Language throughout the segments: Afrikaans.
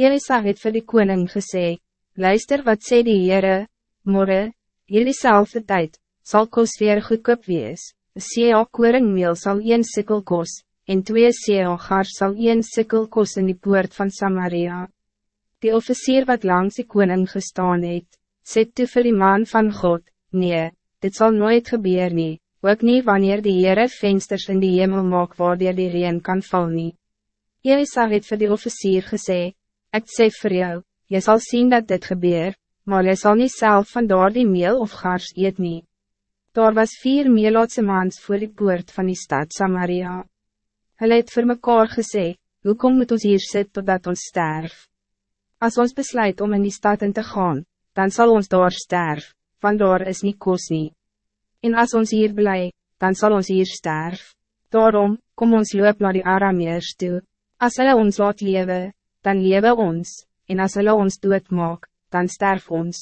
Elisa het vir die koning gesê, luister wat sê die Heere, morgen, jullie selfde tijd, zal kos weer goedkoop wees, CA koringmeel sal een sikkel kos, en twee CA gars sal een sikkel kos in die poort van Samaria. Die officier wat langs die koning gestaan het, sê toe vir die man van God, nee, dit zal nooit gebeuren, nie, ook niet wanneer die Heere vensters in die hemel maak waar die reen kan val nie. Elisa het vir die officier gesê, ik sê vir jou, je zal zien dat dit gebeurt, maar jy zal niet zelf van daar die meel of gars eet nie. Daar was vier meelootse mans voor die poort van die stad Samaria. Hulle het vir mekaar gesê, hoekom moet ons hier sit totdat ons sterf? Als ons besluit om in die stad in te gaan, dan zal ons daar sterf, van daar is niet kos nie. En als ons hier blij, dan zal ons hier sterf. Daarom, kom ons loop naar die Arameers toe. Als hulle ons laat leven, dan leven ons, en als hulle ons doodmaak, dan sterf ons.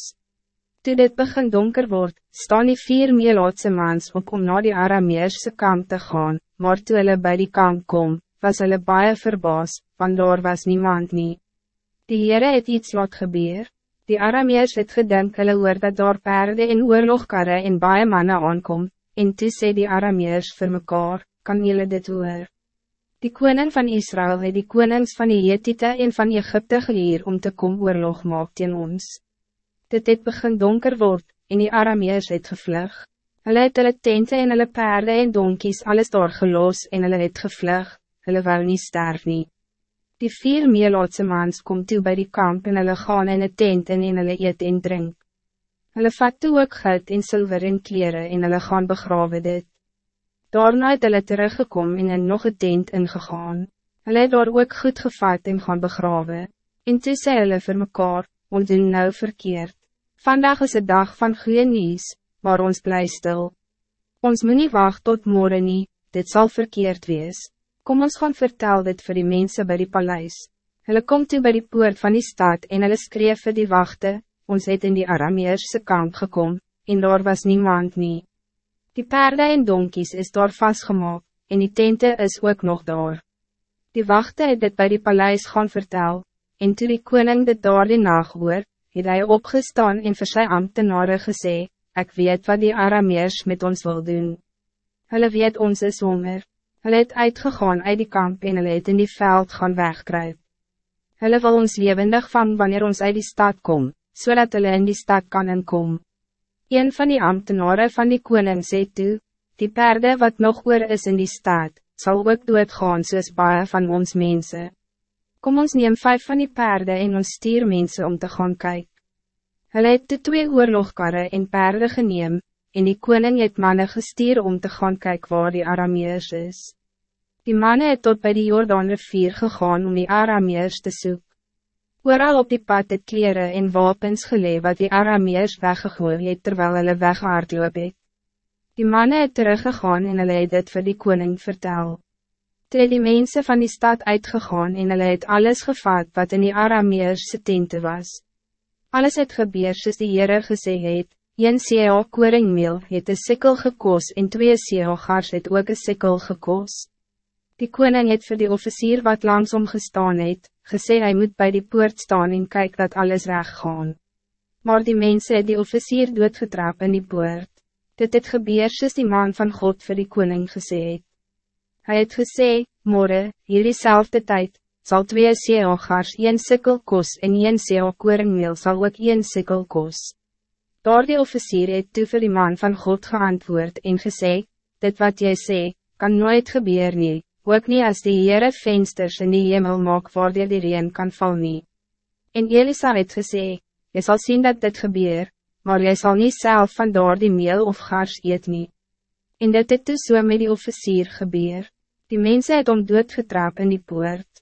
Toe dit begin donker word, staan die vier meelaatse mans op om naar die Arameerse kamp te gaan, maar toe hulle by die kamp kom, was hulle baie verbaas, want daar was niemand nie. Die Heere het iets laat gebeur. Die Arameers het gedink hulle hoor dat daar perde en oorlogkarre en baie manne aankom, en toe sê die Arameers vir mekaar, kan jullie dit hoor? Die koning van Israël het die konings van die Hethiete en van Egypte geheer om te kom oorlog maak teen ons. Dit het begin donker word, en die Arameers het gevlug. Hulle het hulle tente en hulle perde en donkies alles daar gelos en hulle het gevlug, hulle wou nie sterf nie. Die vier meelaatse mans kom toe bij die kamp en hulle gaan in een tent en en hulle eet en drink. Hulle vat toe ook goud en zilver en kleren en hulle gaan begraven dit. Daarna het hulle teruggekom en in nog een tent ingegaan. Hulle het daar ook goed gevat en gaan begrawe. En toe sê hulle vir mekaar, ons doen nou verkeerd. Vandaag is een dag van goeie nieuws, maar ons bly stil. Ons moet nie wacht tot morgen nie, dit zal verkeerd wees. Kom ons gaan vertel dit voor die mensen bij die paleis. Hulle kom toe by die poort van die stad en hulle skreef vir die wachte, ons het in die Arameerse kamp gekom, en daar was niemand nie. Die paarden en donkies is daar vastgemaakt, en die tente is ook nog daar. Die wachten het dit bij die paleis gaan vertel, en toe die koning dit daar die nacht hoor, het hy opgestaan en vir sy ambtenare gesê, ek weet wat die Arameers met ons wil doen. Hulle weet ons is honger, hulle het uitgegaan uit die kamp en hulle het in die veld gaan wegkruip. Hulle wil ons levendig van wanneer ons uit die stad kom, zodat hulle in die stad kan inkomen. Een van die ambtenaren van die koning sê toe, die perde wat nog oor is in die staat, zal ook doodgaan soos baie van ons mensen. Kom ons neem vijf van die perde en ons stuur mensen om te gaan kijken. Hulle het de twee oorlogkarre en perde geneem, en die koning het mannen gestuur om te gaan kijken waar die Arameers is. Die mannen het tot bij die Jordaan rivier gegaan om die Arameers te zoeken. Ooral op die pad het kleren en wapens gelee wat die Arameers weggegooi het terwijl hulle weggehaardloop het. Die mannen het teruggegaan en hulle het dit vir die koning vertel. Toe die mensen van die stad uitgegaan en hulle het alles gevat wat in die Arameerse tente was. Alles het gebeur soos die Heere gesê het, een CA koringmeel het een sikkel gekos en twee CA gars het ook een sikkel gekos. Die koning het vir die officier wat langsom gestaan het, gesê hij moet bij die poort staan en kyk dat alles recht gaan. Maar die mensen het die officier doodgetrap in die poort. Dit het gebeur soos die man van God voor die koning gesê het. Hy het gesê, morgen, hierdie selfde tijd, zal twee seelgars een sikkel kos en een seelkoringmeel sal ook een sikkel kos. Daar die officier het toe vir die man van God geantwoord en gesê, dit wat jij sê, kan nooit gebeuren nie, ook niet als die Heere vensters in die hemel maak waar die, reen kan val nie. En Elisa het gesê, jy sal zien dat dit gebeur, maar jy zal niet zelf van daar die meel of gars eet nie. En dit het dus so met die officier gebeur, die mensen het om doodgetrap in die poort.